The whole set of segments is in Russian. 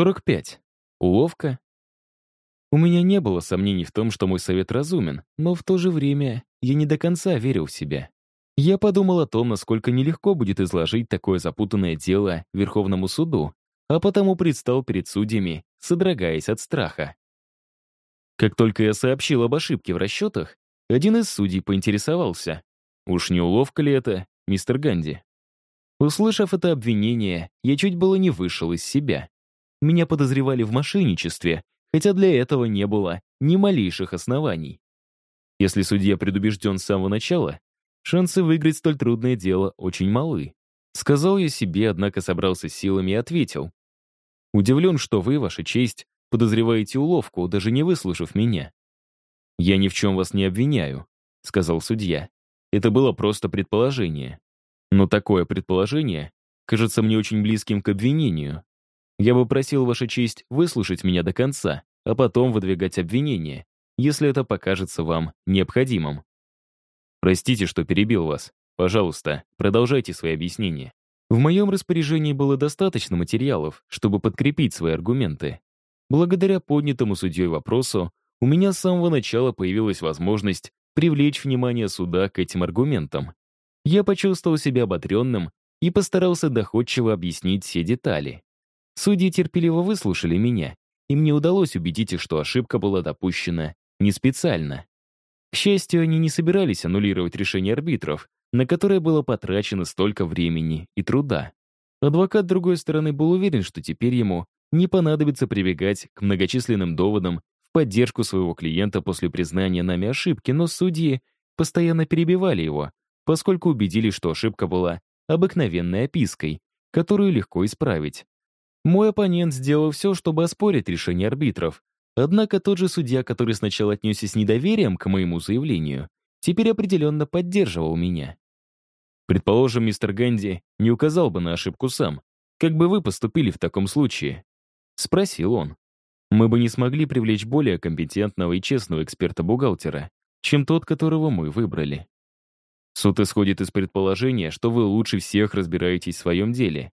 45. Уловка. У меня не было сомнений в том, что мой совет разумен, но в то же время я не до конца верил в себя. Я подумал о том, насколько нелегко будет изложить такое запутанное дело Верховному суду, а потому предстал перед судьями, содрогаясь от страха. Как только я сообщил об ошибке в расчетах, один из судей поинтересовался, уж не уловка ли это, мистер Ганди? Услышав это обвинение, я чуть было не вышел из себя. Меня подозревали в мошенничестве, хотя для этого не было ни малейших оснований. Если судья предубежден с самого начала, шансы выиграть столь трудное дело очень малы. Сказал я себе, однако собрался силами и ответил. Удивлен, что вы, ваша честь, подозреваете уловку, даже не выслушав меня. «Я ни в чем вас не обвиняю», — сказал судья. «Это было просто предположение. Но такое предположение кажется мне очень близким к обвинению. Я бы просил, Ваша честь, выслушать меня до конца, а потом выдвигать обвинение, если это покажется вам необходимым. Простите, что перебил вас. Пожалуйста, продолжайте свои объяснения. В моем распоряжении было достаточно материалов, чтобы подкрепить свои аргументы. Благодаря поднятому судьей вопросу, у меня с самого начала появилась возможность привлечь внимание суда к этим аргументам. Я почувствовал себя ободренным и постарался доходчиво объяснить все детали. Судьи терпеливо выслушали меня, и мне удалось убедить их, что ошибка была допущена не специально. К счастью, они не собирались аннулировать решение арбитров, на которое было потрачено столько времени и труда. Адвокат другой стороны был уверен, что теперь ему не понадобится прибегать к многочисленным доводам в поддержку своего клиента после признания нами ошибки, но судьи постоянно перебивали его, поскольку убедились, что ошибка была обыкновенной опиской, которую легко исправить. Мой оппонент сделал все, чтобы оспорить решение арбитров. Однако тот же судья, который сначала отнесся с недоверием к моему заявлению, теперь определенно поддерживал меня. Предположим, мистер Гэнди не указал бы на ошибку сам. Как бы вы поступили в таком случае? Спросил он. Мы бы не смогли привлечь более компетентного и честного эксперта-бухгалтера, чем тот, которого мы выбрали. Суд исходит из предположения, что вы лучше всех разбираетесь в своем деле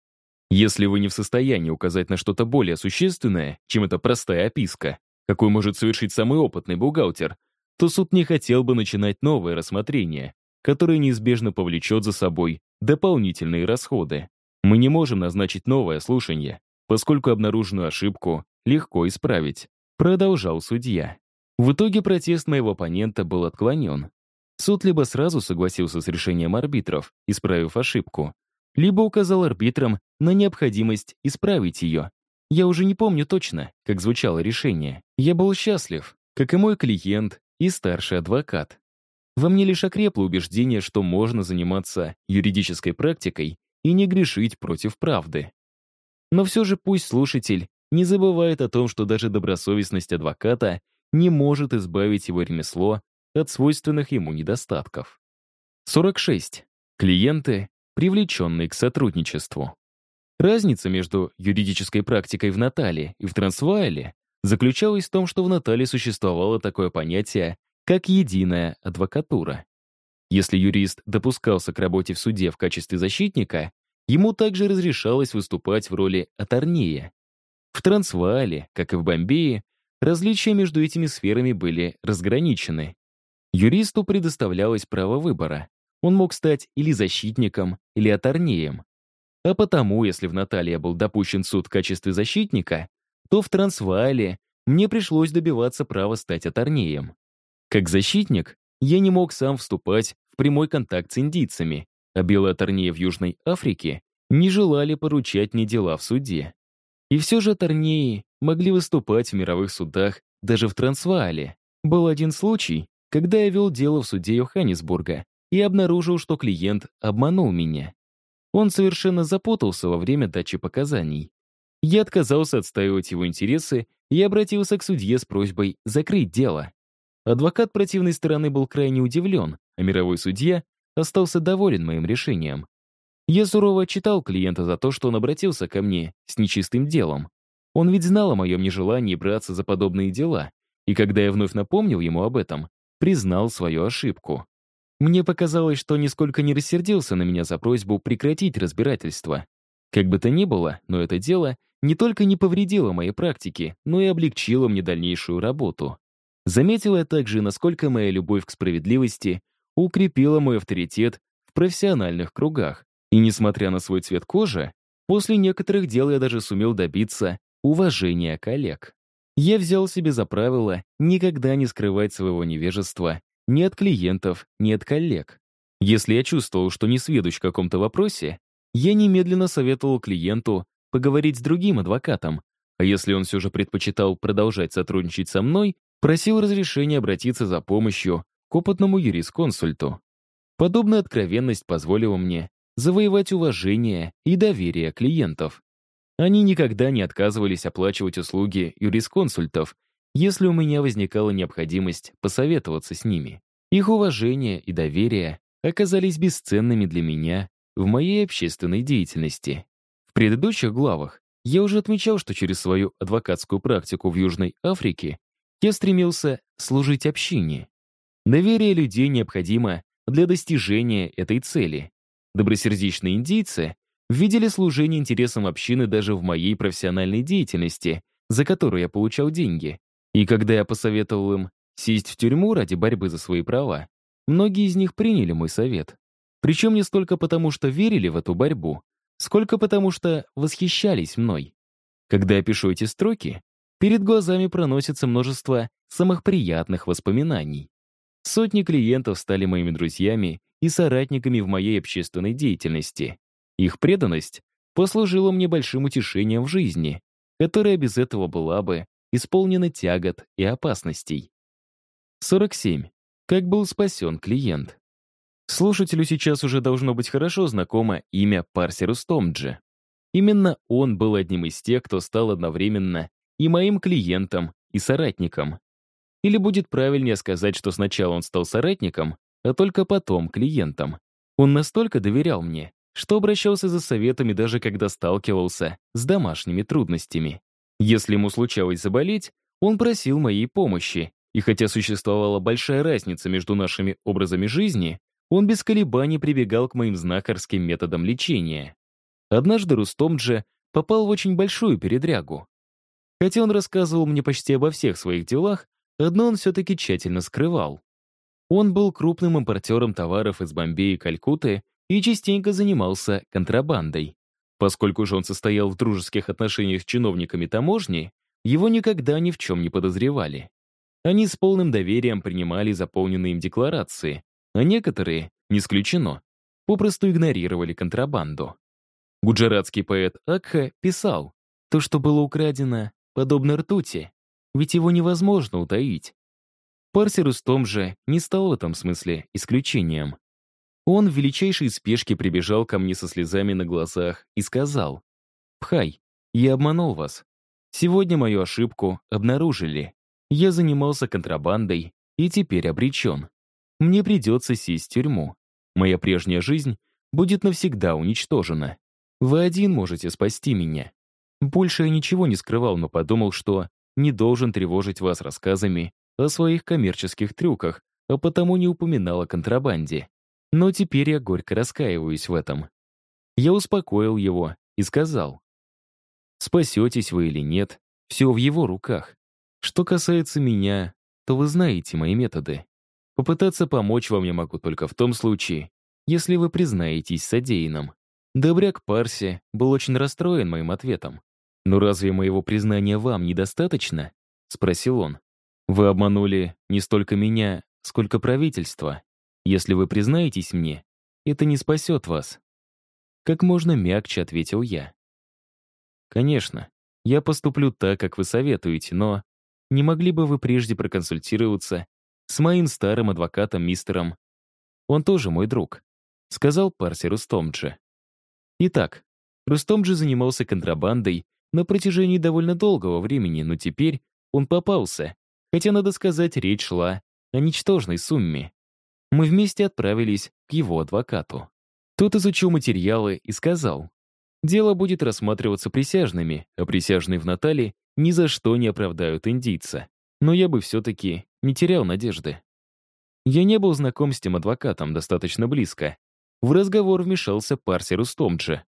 если вы не в состоянии указать на что-то более существенное, чем эта простая описка, какую может совершить самый опытный бухгалтер, то суд не хотел бы начинать новое рассмотрение, которое неизбежно повлечет за собой дополнительные расходы. Мы не можем назначить новое слушание, поскольку обнаруженную ошибку легко исправить, продолжал судья. В итоге протест моего оппонента был отклонен. Суд либо сразу согласился с решением арбитров, исправив ошибку, либо указал арбитрам на необходимость исправить ее. Я уже не помню точно, как звучало решение. Я был счастлив, как и мой клиент и старший адвокат. Во мне лишь окрепло убеждение, что можно заниматься юридической практикой и не грешить против правды. Но все же пусть слушатель не забывает о том, что даже добросовестность адвоката не может избавить его ремесло от свойственных ему недостатков. 46. Клиенты привлеченный к сотрудничеству. Разница между юридической практикой в Натале и в Трансваале заключалась в том, что в Натале существовало такое понятие, как единая адвокатура. Если юрист допускался к работе в суде в качестве защитника, ему также разрешалось выступать в роли аторнея. В Трансваале, как и в Бомбее, различия между этими сферами были разграничены. Юристу предоставлялось право выбора он мог стать или защитником, или аторнеем. А потому, если в Наталье был допущен суд в качестве защитника, то в Трансваале мне пришлось добиваться права стать аторнеем. Как защитник, я не мог сам вступать в прямой контакт с индийцами, а белые аторнеи в Южной Африке не желали поручать мне дела в суде. И все же аторнеи могли выступать в мировых судах даже в Трансваале. Был один случай, когда я вел дело в суде Йоханнесбурга, и обнаружил, что клиент обманул меня. Он совершенно запутался во время дачи показаний. Я отказался отстаивать его интересы и обратился к судье с просьбой закрыть дело. Адвокат противной стороны был крайне удивлен, а мировой судья остался доволен моим решением. Я сурово отчитал клиента за то, что он обратился ко мне с нечистым делом. Он ведь знал о моем нежелании браться за подобные дела, и когда я вновь напомнил ему об этом, признал свою ошибку. Мне показалось, что нисколько не рассердился на меня за просьбу прекратить разбирательство. Как бы то ни было, но это дело не только не повредила моей практике, но и облегчила мне дальнейшую работу. Заметила я также, насколько моя любовь к справедливости укрепила мой авторитет в профессиональных кругах. И несмотря на свой цвет кожи, после некоторых дел я даже сумел добиться уважения коллег. Я взял себе за правило никогда не скрывать своего невежества ни от клиентов, ни от коллег. Если я чувствовал, что не сведущ в каком-то вопросе, я немедленно советовал клиенту поговорить с другим адвокатом, а если он все же предпочитал продолжать сотрудничать со мной, просил разрешения обратиться за помощью к опытному юрисконсульту. Подобная откровенность позволила мне завоевать уважение и доверие клиентов. Они никогда не отказывались оплачивать услуги юрисконсультов, если у меня возникала необходимость посоветоваться с ними. Их уважение и доверие оказались бесценными для меня в моей общественной деятельности. В предыдущих главах я уже отмечал, что через свою адвокатскую практику в Южной Африке я стремился служить общине. Доверие людей необходимо для достижения этой цели. Добросердечные индейцы видели служение интересам общины даже в моей профессиональной деятельности, за которую я получал деньги. И когда я посоветовал им сесть в тюрьму ради борьбы за свои права, многие из них приняли мой совет. Причем не столько потому, что верили в эту борьбу, сколько потому, что восхищались мной. Когда я пишу эти строки, перед глазами проносится множество самых приятных воспоминаний. Сотни клиентов стали моими друзьями и соратниками в моей общественной деятельности. Их преданность послужила мне большим утешением в жизни, которая без этого была бы исполнена тягот и опасностей. 47. Как был спасен клиент. Слушателю сейчас уже должно быть хорошо знакомо имя Парси Рустомджи. Именно он был одним из тех, кто стал одновременно и моим клиентом, и соратником. Или будет правильнее сказать, что сначала он стал соратником, а только потом клиентом. Он настолько доверял мне, что обращался за советами даже когда сталкивался с домашними трудностями. Если ему случалось заболеть, он просил моей помощи, и хотя существовала большая разница между нашими образами жизни, он без колебаний прибегал к моим знахарским методам лечения. Однажды Рустомджи попал в очень большую передрягу. Хотя он рассказывал мне почти обо всех своих делах, одно он все-таки тщательно скрывал. Он был крупным импортером товаров из Бомбея и Калькутты и частенько занимался контрабандой. Поскольку же он состоял в дружеских отношениях с чиновниками таможни, его никогда ни в чем не подозревали. Они с полным доверием принимали заполненные им декларации, а некоторые, не исключено, попросту игнорировали контрабанду. Гуджаратский поэт Акха писал, «То, что было украдено, подобно ртути, ведь его невозможно утаить». Парси Рустом же не стал в этом смысле исключением. Он в величайшей спешке прибежал ко мне со слезами на глазах и сказал, «Пхай, я обманул вас. Сегодня мою ошибку обнаружили. Я занимался контрабандой и теперь обречен. Мне придется сесть в тюрьму. Моя прежняя жизнь будет навсегда уничтожена. Вы один можете спасти меня. Больше я ничего не скрывал, но подумал, что не должен тревожить вас рассказами о своих коммерческих трюках, а потому не упоминал о контрабанде. Но теперь я горько раскаиваюсь в этом. Я успокоил его и сказал, спасетесь вы или нет, все в его руках. Что касается меня, то вы знаете мои методы. Попытаться помочь вам я могу только в том случае, если вы признаетесь содеянным. Добряк Парси был очень расстроен моим ответом. «Но разве моего признания вам недостаточно?» — спросил он. «Вы обманули не столько меня, сколько правительство. Если вы признаетесь мне, это не спасет вас». Как можно мягче ответил я. «Конечно, я поступлю так, как вы советуете, но не могли бы вы прежде проконсультироваться с моим старым адвокатом мистером. Он тоже мой друг», — сказал Парси Рустомджи. Итак, Рустомджи занимался контрабандой на протяжении довольно долгого времени, но теперь он попался, хотя, надо сказать, речь шла о ничтожной сумме. Мы вместе отправились к его адвокату. Тот изучил материалы и сказал, дело будет рассматриваться присяжными, а присяжные в Натале ни за что не оправдают индийца. Но я бы все-таки не терял надежды. Я не был знаком с тем адвокатом достаточно близко. В разговор вмешался Парси Рустомджи.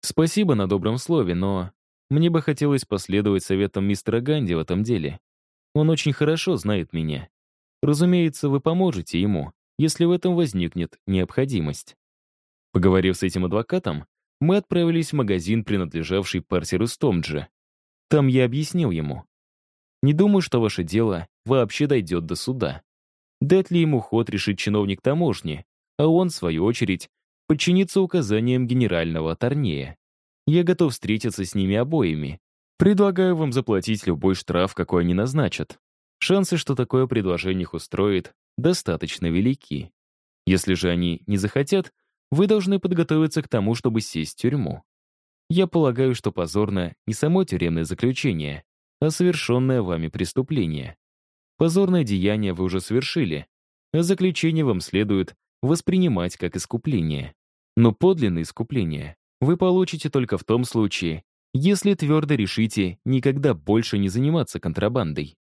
«Спасибо на добром слове, но мне бы хотелось последовать советам мистера Ганди в этом деле. Он очень хорошо знает меня. Разумеется, вы поможете ему, если в этом возникнет необходимость. Поговорив с этим адвокатом, мы отправились в магазин, принадлежавший Парсеру Стомджи. Там я объяснил ему. Не думаю, что ваше дело вообще дойдет до суда. Дать ли ему ход решит чиновник таможни, а он, в свою очередь, подчинится указаниям генерального Торнея. Я готов встретиться с ними обоими. Предлагаю вам заплатить любой штраф, какой они назначат. Шансы, что такое предложение их устроит, достаточно велики. Если же они не захотят, вы должны подготовиться к тому, чтобы сесть в тюрьму. Я полагаю, что позорно не само тюремное заключение, а совершенное вами преступление. Позорное деяние вы уже совершили, а заключение вам следует воспринимать как искупление. Но подлинное искупление вы получите только в том случае, если твердо решите никогда больше не заниматься контрабандой.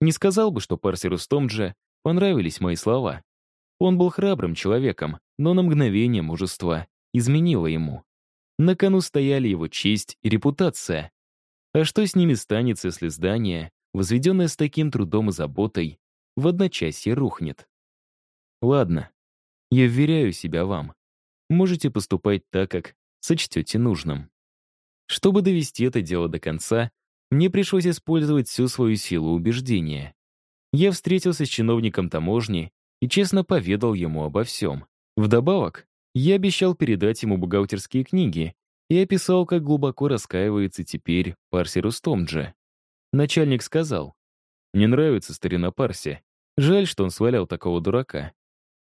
Не сказал бы, что парсеру Стомджа понравились мои слова. Он был храбрым человеком, но на мгновение мужества изменило ему. На кону стояли его честь и репутация. А что с ними станется, если здание, возведенное с таким трудом и заботой, в одночасье рухнет? Ладно, я вверяю себя вам. Можете поступать так, как сочтете нужным. Чтобы довести это дело до конца, мне пришлось использовать всю свою силу убеждения. Я встретился с чиновником таможни и честно поведал ему обо всем. Вдобавок, я обещал передать ему бухгалтерские книги и описал, как глубоко раскаивается теперь Парси Рустомджи. Начальник сказал, «Не нравится старина Парси. Жаль, что он свалял такого дурака.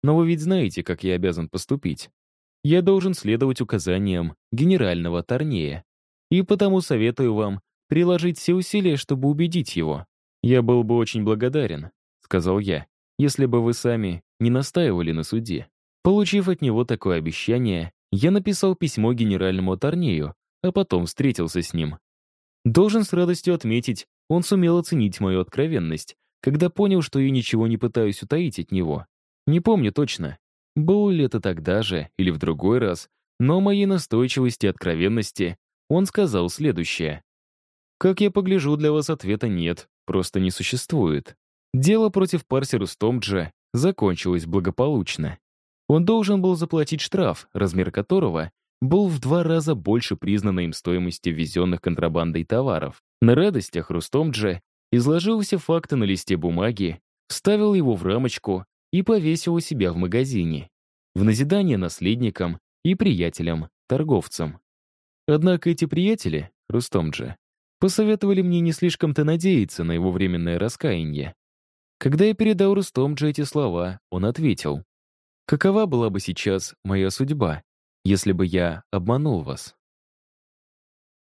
Но вы ведь знаете, как я обязан поступить. Я должен следовать указаниям генерального Торнея. И потому советую вам приложить все усилия, чтобы убедить его. Я был бы очень благодарен, сказал я, если бы вы сами не настаивали на суде. Получив от него такое обещание, я написал письмо генеральному Торнею, а потом встретился с ним. Должен с радостью отметить, он сумел оценить мою откровенность, когда понял, что я ничего не пытаюсь утаить от него. Не помню точно, было ли это тогда же или в другой раз, но моей настойчивости и откровенности он сказал следующее. «Как я погляжу, для вас ответа нет, просто не существует. Дело против Парсеру Стомджа закончилось благополучно. Он должен был заплатить штраф, размер которого был в два раза больше признанной им стоимости ввезенных контрабандой товаров. На радостях Рустомджа изложил все факты на листе бумаги, вставил его в рамочку и повесил у себя в магазине, в назидание наследникам и приятелям-торговцам. Однако эти приятели, Рустомджи, посоветовали мне не слишком-то надеяться на его временное раскаяние. Когда я передал Рустомджи эти слова, он ответил, «Какова была бы сейчас моя судьба, если бы я обманул вас?»